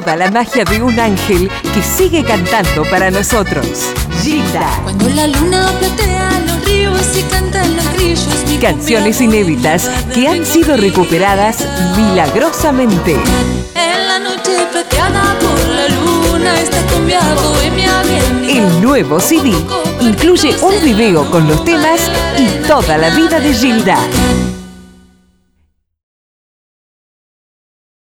toda la magia de un ángel que sigue cantando para nosotros. Gilda. Cuando la luna platea los ríos y cantan los grillos. Canciones inéditas que han sido recuperadas milagrosamente. En la noche plateada por la luna, esta cumbia bohemia bien El nuevo CD incluye un video con los temas y toda la vida de Gilda.